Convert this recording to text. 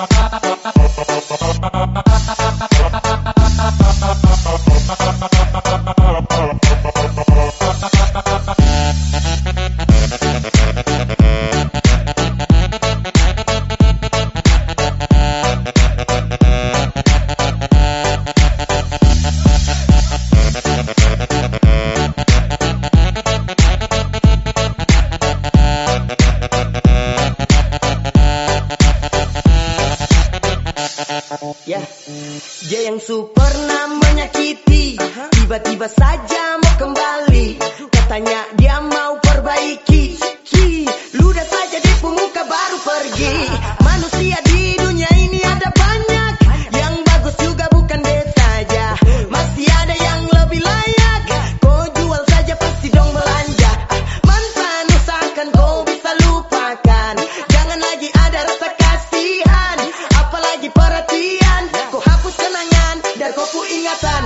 Música Dia yang super namanya menyakiti. Tiba-tiba saja mau kembali. Katanya dia mau perbaiki. Ki, Ludah saja di pemuka Pirata.